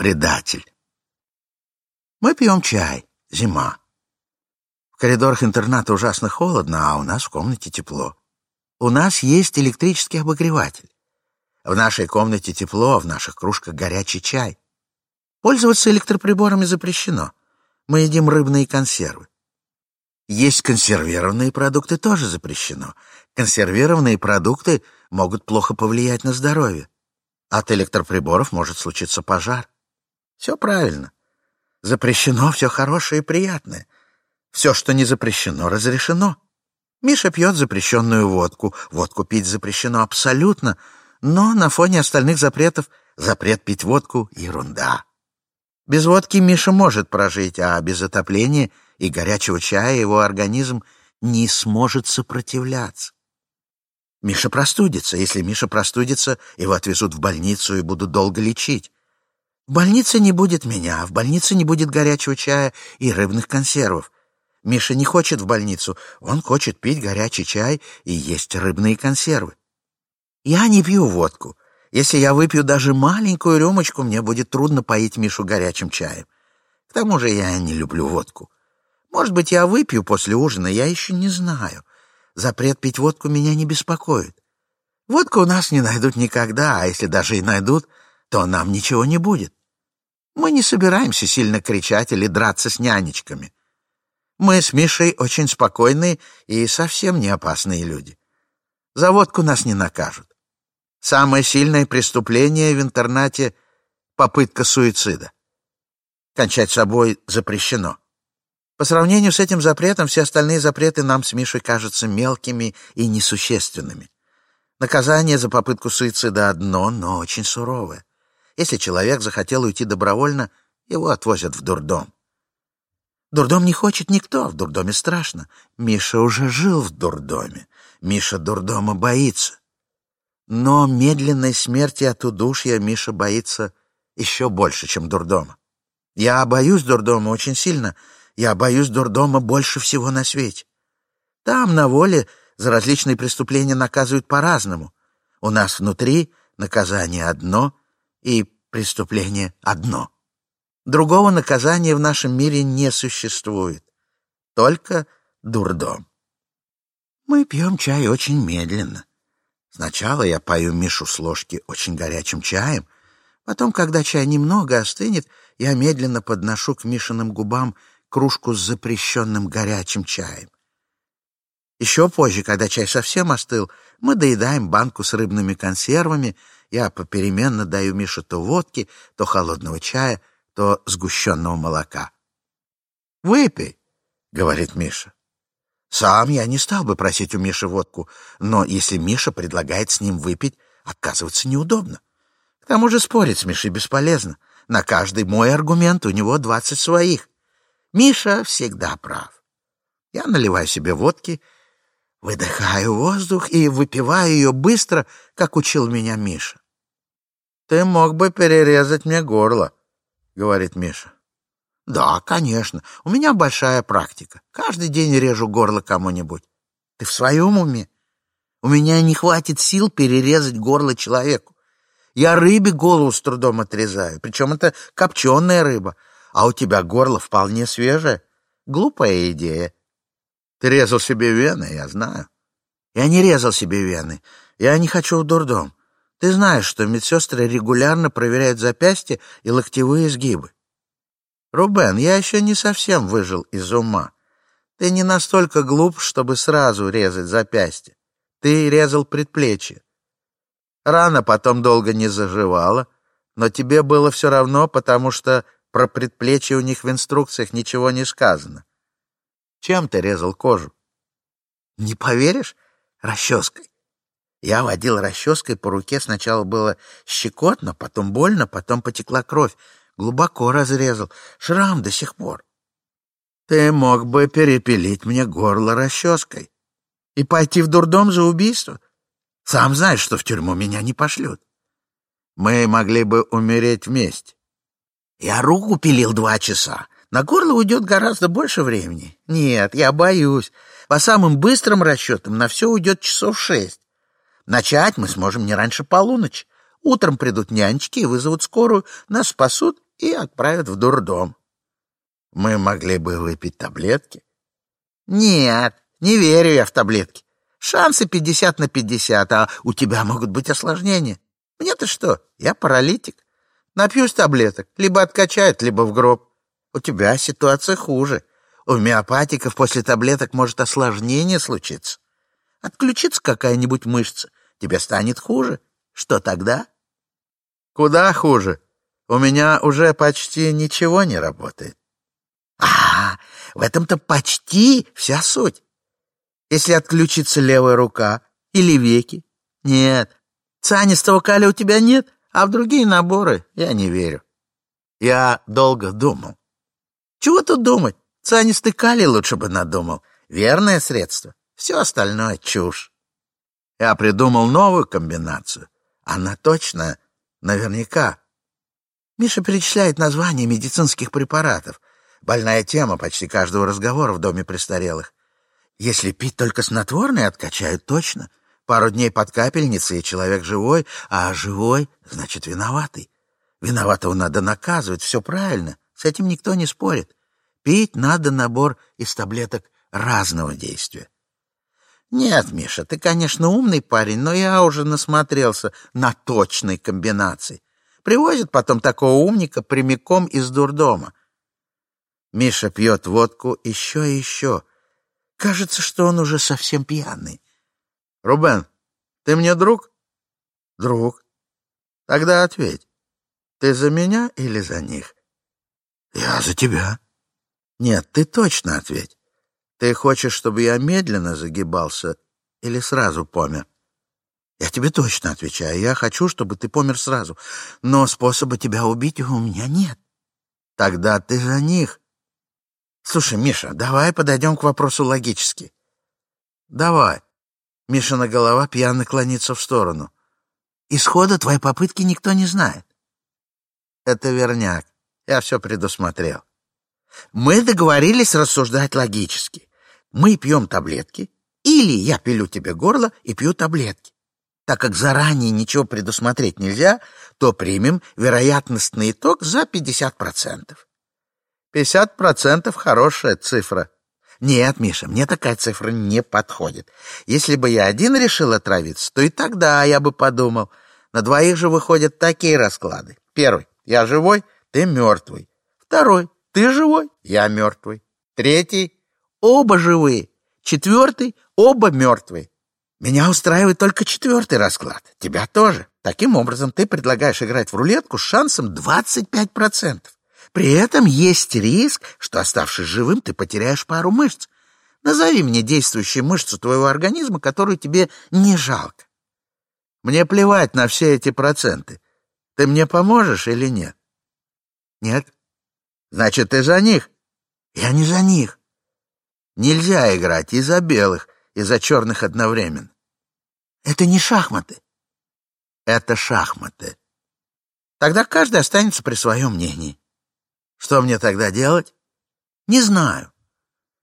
предатель. Мы пьем чай. Зима. В коридорах интерната ужасно холодно, а у нас в комнате тепло. У нас есть электрический обогреватель. В нашей комнате тепло, а в наших кружках горячий чай. Пользоваться электроприборами запрещено. Мы едим рыбные консервы. Есть консервированные продукты тоже запрещено. Консервированные продукты могут плохо повлиять на здоровье. От электроприборов может случиться пожар. Все правильно. Запрещено все хорошее и приятное. Все, что не запрещено, разрешено. Миша пьет запрещенную водку. Водку пить запрещено абсолютно. Но на фоне остальных запретов запрет пить водку — ерунда. Без водки Миша может прожить, а без отопления и горячего чая его организм не сможет сопротивляться. Миша простудится. Если Миша простудится, его отвезут в больницу и будут долго лечить. В больнице не будет меня, в больнице не будет горячего чая и рыбных консервов. Миша не хочет в больницу, он хочет пить горячий чай и есть рыбные консервы. Я не пью водку. Если я выпью даже маленькую рюмочку, мне будет трудно поить Мишу горячим чаем. К тому же я не люблю водку. Может быть, я выпью после ужина, я еще не знаю. Запрет пить водку меня не беспокоит. Водку у нас не найдут никогда, а если даже и найдут, то нам ничего не будет. Мы не собираемся сильно кричать или драться с нянечками. Мы с Мишей очень спокойные и совсем не опасные люди. За водку нас не накажут. Самое сильное преступление в интернате — попытка суицида. Кончать собой запрещено. По сравнению с этим запретом, все остальные запреты нам с Мишей кажутся мелкими и несущественными. Наказание за попытку суицида одно, но очень суровое. Если человек захотел уйти добровольно, его отвозят в дурдом. Дурдом не хочет никто, в дурдоме страшно. Миша уже жил в дурдоме. Миша дурдома боится. Но медленной смерти от удушья Миша боится еще больше, чем дурдома. Я боюсь дурдома очень сильно. Я боюсь дурдома больше всего на свете. Там, на воле, за различные преступления наказывают по-разному. У нас внутри наказание одно, и преступление одно. Другого наказания в нашем мире не существует. Только дурдом. Мы пьем чай очень медленно. Сначала я пою Мишу с ложки очень горячим чаем, потом, когда чай немного остынет, я медленно подношу к Мишиным губам кружку с запрещенным горячим чаем. Еще позже, когда чай совсем остыл, мы доедаем банку с рыбными консервами я попеременно даю Мише то водки, то холодного чая, то сгущенного молока. «Выпей», — говорит Миша. Сам я не стал бы просить у Миши водку, но если Миша предлагает с ним выпить, отказываться неудобно. К тому же спорить с Мишей бесполезно. На каждый мой аргумент у него двадцать своих. Миша всегда прав. Я наливаю себе водки Выдыхаю воздух и выпиваю ее быстро, как учил меня Миша. «Ты мог бы перерезать мне горло», — говорит Миша. «Да, конечно. У меня большая практика. Каждый день режу горло кому-нибудь. Ты в своем уме? У меня не хватит сил перерезать горло человеку. Я рыбе голову с трудом отрезаю, причем это копченая рыба, а у тебя горло вполне свежее. Глупая идея. Ты резал себе вены, я знаю. Я не резал себе вены. Я не хочу в дурдом. Ты знаешь, что медсестры регулярно проверяют запястья и локтевые сгибы. Рубен, я еще не совсем выжил из ума. Ты не настолько глуп, чтобы сразу резать запястье. Ты резал предплечье. Рана потом долго не заживала, но тебе было все равно, потому что про предплечье у них в инструкциях ничего не сказано. Чем ты резал кожу? Не поверишь? Расческой. Я водил расческой по руке. Сначала было щекотно, потом больно, потом потекла кровь. Глубоко разрезал. Шрам до сих пор. Ты мог бы перепилить мне горло расческой и пойти в дурдом за убийство. Сам знаешь, что в тюрьму меня не пошлют. Мы могли бы умереть вместе. Я руку пилил два часа, на горло уйдет гораздо больше времени. Нет, я боюсь. По самым быстрым расчетам на все уйдет часов шесть. Начать мы сможем не раньше полуночи. Утром придут нянечки и вызовут скорую, нас спасут, и отправят в дурдом. Мы могли бы выпить таблетки. Нет, не верю я в таблетки. Шансы пятьдесят на пятьдесят, а у тебя могут быть осложнения. Мне-то что, я паралитик. Напьюсь таблеток, либо откачают, либо в гроб. У тебя ситуация хуже. У миопатиков после таблеток может осложнение случиться. Отключится какая-нибудь мышца, тебе станет хуже. Что тогда? Куда хуже? У меня уже почти ничего не работает. А, в этом-то почти вся суть. Если отключится левая рука или веки? Нет. Цианистого калия у тебя нет, а в другие наборы я не верю. Я долго думал. Чего тут думать? Цианистый калий лучше бы надумал. Верное средство. Все остальное — чушь. Я придумал новую комбинацию. Она точно, наверняка. Миша перечисляет названия медицинских препаратов. Больная тема почти каждого разговора в доме престарелых. Если пить только снотворное, откачают точно. Пару дней под капельницей, и человек живой, а живой — значит виноватый. Виноватого надо наказывать, все правильно, с этим никто не спорит. Пить надо набор из таблеток разного действия. Нет, Миша, ты, конечно, умный парень, но я уже насмотрелся на точной комбинации. Привозят потом такого умника прямиком из дурдома. Миша пьет водку еще и еще. Кажется, что он уже совсем пьяный. Рубен, ты мне друг? Друг. Тогда ответь. Ты за меня или за них? Я за тебя. Нет, ты точно ответь. Ты хочешь, чтобы я медленно загибался или сразу помер? Я тебе точно отвечаю. Я хочу, чтобы ты помер сразу. Но способа тебя убить у меня нет. Тогда ты за них. Слушай, Миша, давай подойдем к вопросу логически. Давай. Мишина голова пьяно клонится в сторону. Исхода твоей попытки никто не знает. Это верняк. Я все предусмотрел. Мы договорились рассуждать логически. Мы пьем таблетки, или я пилю тебе горло и пью таблетки. Так как заранее ничего предусмотреть нельзя, то примем вероятностный итог за 50%. 50% хорошая цифра. Нет, Миша, мне такая цифра не подходит. Если бы я один решил отравиться, то и тогда я бы подумал. На двоих же выходят такие расклады. Первый. Я живой, ты мертвый. Второй. Ты живой, я мертвый. Третий. Оба живые. Четвертый. Оба мертвые. Меня устраивает только четвертый расклад. Тебя тоже. Таким образом, ты предлагаешь играть в рулетку с шансом 25%. При этом есть риск, что, оставшись живым, ты потеряешь пару мышц. Назови мне действующую мышцу твоего организма, которую тебе не жалко. Мне плевать на все эти проценты. Ты мне поможешь или нет? Нет. Значит, ты за них? Я не за них. Нельзя играть и за белых, и за черных одновременно. Это не шахматы. Это шахматы. Тогда каждый останется при своем мнении. Что мне тогда делать? Не знаю.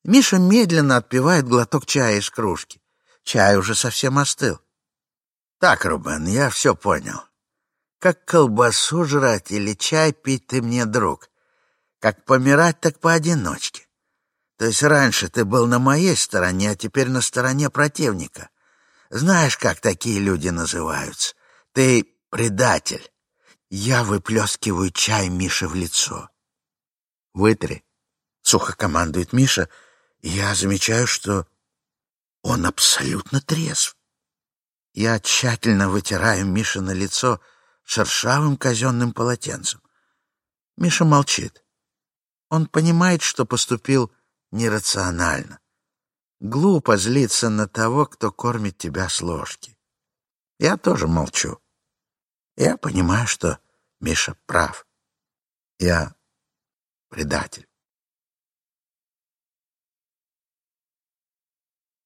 Миша медленно отпивает глоток чая из кружки. Чай уже совсем остыл. Так, Рубен, я все понял. Как колбасу жрать или чай пить ты мне друг. Как помирать, так поодиночке. То есть раньше ты был на моей стороне, а теперь на стороне противника. Знаешь, как такие люди называются? Ты предатель. Я выплескиваю чай Мише в лицо. Вытри. Сухо командует Миша, я замечаю, что он абсолютно трезв. Я тщательно вытираю Мише на лицо шершавым казенным полотенцем. Миша молчит. Он понимает, что поступил нерационально. Глупо злиться на того, кто кормит тебя с ложки. Я тоже молчу. Я понимаю, что Миша прав. Я предатель.